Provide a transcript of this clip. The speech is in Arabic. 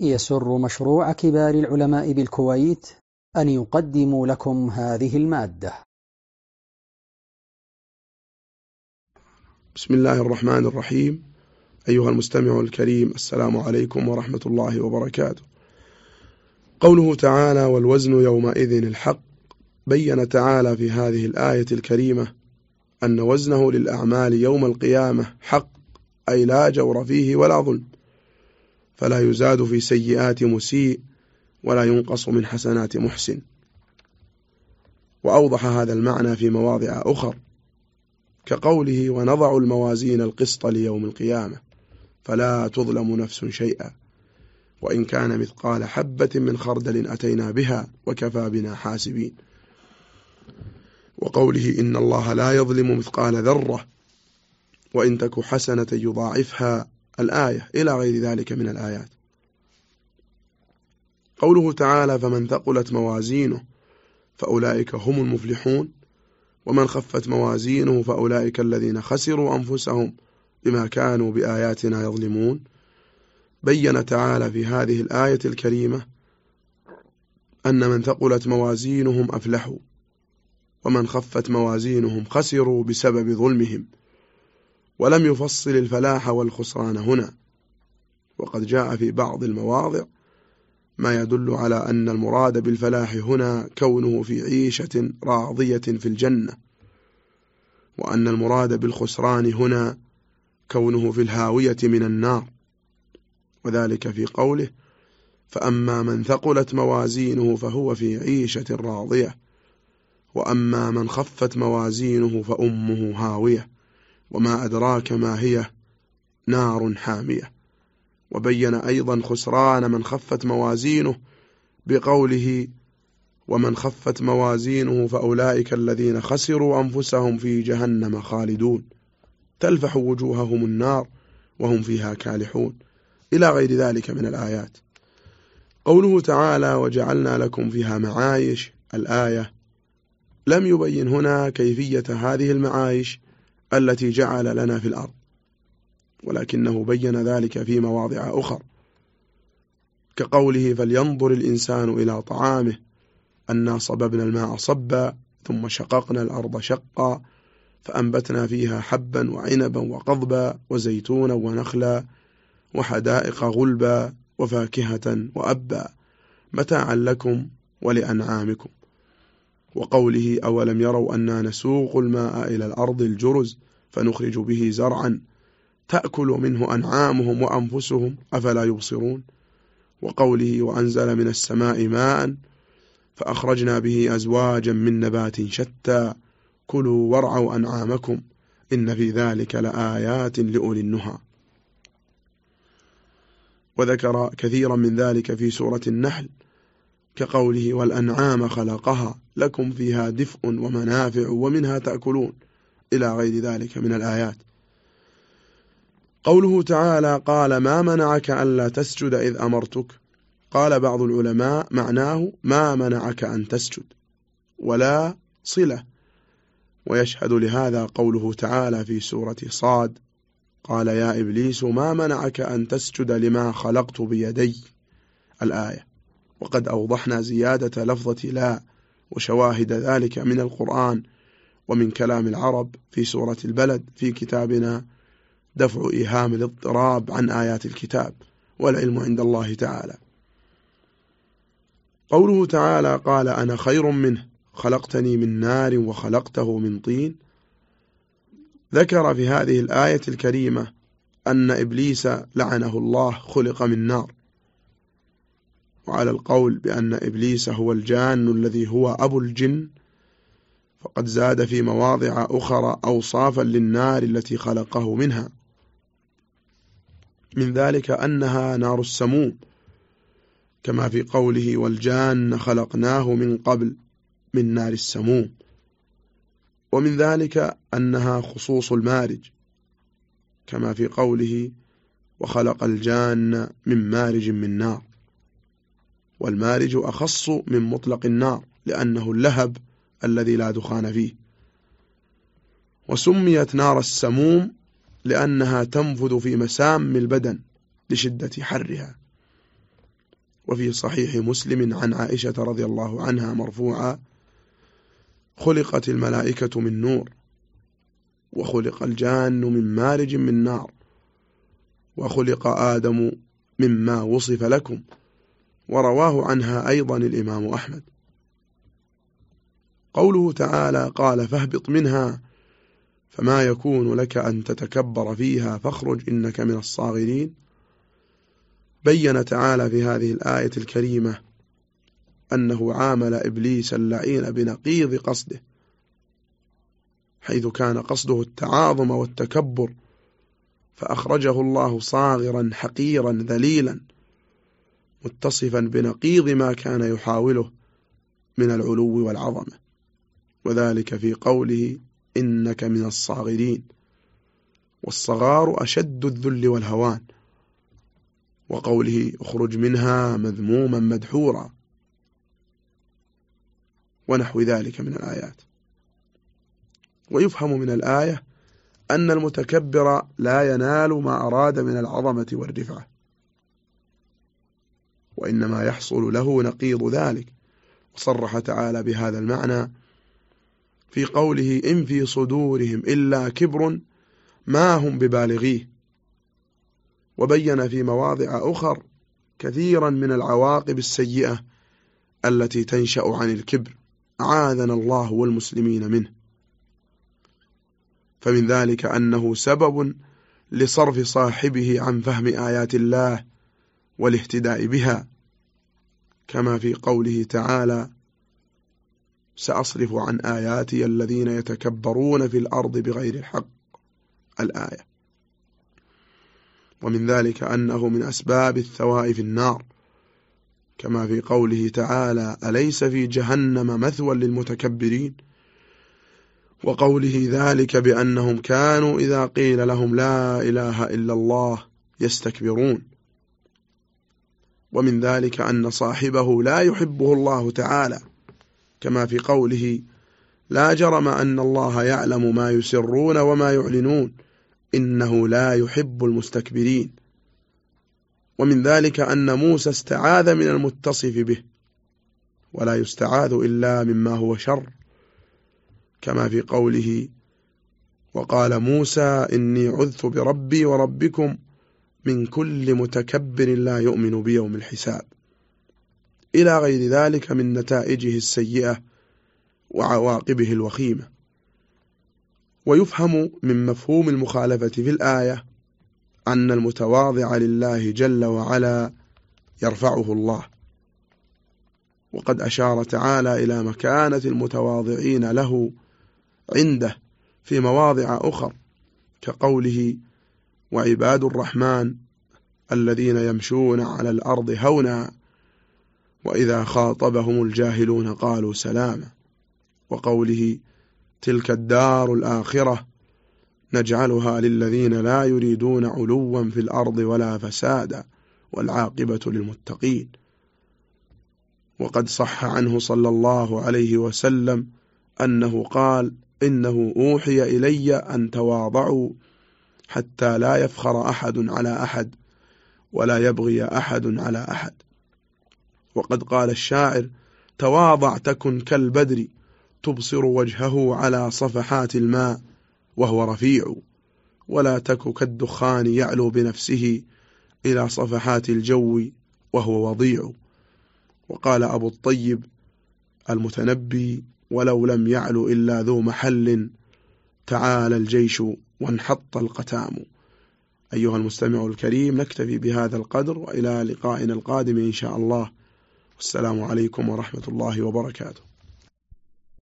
يسر مشروع كبار العلماء بالكويت أن يقدم لكم هذه المادة. بسم الله الرحمن الرحيم. أيها المستمع الكريم السلام عليكم ورحمة الله وبركاته. قوله تعالى والوزن يومئذ الحق بين تعالى في هذه الآية الكريمة أن وزنه للأعمال يوم القيامة حق أي لا جور فيه ولا ظلم. فلا يزاد في سيئات مسيء ولا ينقص من حسنات محسن. وأوضح هذا المعنى في مواضع أخر كقوله ونضع الموازين القسط ليوم القيامة فلا تظلم نفس شيئا وإن كان مثقال حبة من خردل أتينا بها وكفى بنا حاسبين. وقوله إن الله لا يظلم مثقال ذرة وإن تك حسنة يضاعفها الآية إلى غير ذلك من الآيات. قوله تعالى فمن ثقلت موازينه فأولئك هم المفلحون ومن خفت موازينه فأولئك الذين خسروا أنفسهم بما كانوا بآياتنا يظلمون. بين تعالى في هذه الآية الكريمة أن من ثقلت موازينهم أفلحوا ومن خفت موازينهم خسروا بسبب ظلمهم. ولم يفصل الفلاح والخسران هنا. وقد جاء في بعض المواضع ما يدل على أن المراد بالفلاح هنا كونه في عيشة راضية في الجنة وأن المراد بالخسران هنا كونه في الهاوية من النار. وذلك في قوله فأما من ثقلت موازينه فهو في عيشة راضية وأما من خفت موازينه فأمه هاوية. وما أدراك ما هي نار حامية. وبين أيضا خسران من خفت موازينه بقوله ومن خفت موازينه فأولئك الذين خسروا أنفسهم في جهنم خالدون. تلفح وجوههم النار وهم فيها كالحون. إلى غير ذلك من الآيات. قوله تعالى وجعلنا لكم فيها معايش الآية لم يبين هنا كيفية هذه المعايش التي جعل لنا في الأرض. ولكنه بين ذلك في مواضع أخر. كقوله فلينظر الإنسان إلى طعامه. أنا صببنا الماء صبا ثم شققنا الأرض شقا فأنبتنا فيها حبا وعنبا وقضبا وزيتونا ونخلا وحدائق غلبا وفاكهة وأبا. متاعا لكم ولأنعامكم. وقوله أولم يروا أنا نسوق الماء إلى الأرض الجرز فنخرج به زرعا تأكل منه أنعامهم وأنفسهم أفلا يبصرون؟ وقوله وأنزل من السماء ماء فأخرجنا به أزواجا من نبات شتى. كلوا وارعوا أنعامكم إن في ذلك لآيات لأولي النهى. وذكر كثيرا من ذلك في سورة النحل كقوله والأنعام خلقها لكم فيها دفء ومنافع ومنها تأكلون إلى غير ذلك من الآيات. قوله تعالى قال ما منعك ألا تسجد إذ أمرتك؟ قال بعض العلماء معناه ما منعك أن تسجد ولا صلة. ويشهد لهذا قوله تعالى في سورة صاد قال يا إبليس ما منعك أن تسجد لما خلقت بيدي؟ الآية. وقد أوضحنا زيادة لفظة لا وشواهد ذلك من القرآن ومن كلام العرب في سورة البلد في كتابنا دفع إيهام الاضطراب عن آيات الكتاب والعلم عند الله تعالى. قوله تعالى قال أنا خير منه خلقتني من نار وخلقته من طين. ذكر في هذه الآية الكريمة أن إبليس لعنه الله خلق من نار. وعلى القول بأن إبليس هو الجان الذي هو أبو الجن فقد زاد في مواضع أخرى أوصافا للنار التي خلقه منها. من ذلك أنها نار السموم كما في قوله والجان خلقناه من قبل من نار السموم ومن ذلك أنها خصوص المارج كما في قوله وخلق الجان من مارج من نار والمارج أخص من مطلق النار لأنه اللهب الذي لا دخان فيه. وسميت نار السموم لأنها تنفذ في مسام البدن لشدة حرها. وفي صحيح مسلم عن عائشة رضي الله عنها مرفوعا خلقت الملائكة من نور وخلق الجان من مارج من نار وخلق آدم مما وصف لكم. ورواه عنها أيضا الإمام أحمد. قوله تعالى قال فاهبط منها فما يكون لك أن تتكبر فيها فاخرج إنك من الصاغرين. بين تعالى في هذه الآية الكريمة أنه عامل إبليس اللعين بنقيض قصده حيث كان قصده التعاظم والتكبر فأخرجه الله صاغرا حقيرا ذليلا. متصفا بنقيض ما كان يحاوله من العلو والعظمة وذلك في قوله إنك من الصاغرين. والصغار أشد الذل والهوان. وقوله اخرج منها مذموما مدحورا. ونحو ذلك من الآيات. ويفهم من الآية أن المتكبر لا ينال ما أراد من العظمة والرفعة وإنما يحصل له نقيض ذلك. وصرح تعالى بهذا المعنى في قوله إن في صدورهم إلا كبر ما هم ببالغيه. وبين في مواضع أخر كثيرا من العواقب السيئة التي تنشأ عن الكبر أعاذنا الله والمسلمين منه. فمن ذلك أنه سبب لصرف صاحبه عن فهم آيات الله والاهتداء بها. كما في قوله تعالى سأصرف عن آياتي الذين يتكبرون في الأرض بغير الحق. الآية. ومن ذلك أنه من أسباب الثواء في النار. كما في قوله تعالى أليس في جهنم مثوى للمتكبرين؟ وقوله ذلك بأنهم كانوا إذا قيل لهم لا إله إلا الله يستكبرون. ومن ذلك أن صاحبه لا يحبه الله تعالى كما في قوله لا جرم أن الله يعلم ما يسرون وما يعلنون إنه لا يحب المستكبرين ومن ذلك أن موسى استعاذ من المتصف به ولا يستعاذ إلا مما هو شر كما في قوله وقال موسى إني عذت بربي وربكم من كل متكبر لا يؤمن بيوم الحساب. إلى غير ذلك من نتائجه السيئة وعواقبه الوخيمة. ويفهم من مفهوم المخالفة في الآية أن المتواضع لله جل وعلا يرفعه الله. وقد أشار تعالى إلى مكانة المتواضعين له عنده في مواضع أخر كقوله وعباد الرحمن الذين يمشون على الأرض هونا وإذا خاطبهم الجاهلون قالوا سلاما. وقوله تلك الدار الآخرة نجعلها للذين لا يريدون علوا في الأرض ولا فسادا والعاقبة للمتقين. وقد صح عنه صلى الله عليه وسلم أنه قال إنه أوحي إلي أن تواضعوا حتى لا يفخر أحد على أحد ولا يبغي أحد على أحد. وقد قال الشاعر تواضع تكن كالبدر تبصر وجهه على صفحات الماء وهو رفيع ولا تك كالدخان يعلو بنفسه إلى صفحات الجو وهو وضيع. وقال أبو الطيب المتنبي ولو لم يعلو إلا ذو محل تعالى الجيش وانحط القتام. أيها المستمع الكريم نكتفي بهذا القدر وإلى لقائنا القادم إن شاء الله. والسلام عليكم ورحمة الله وبركاته.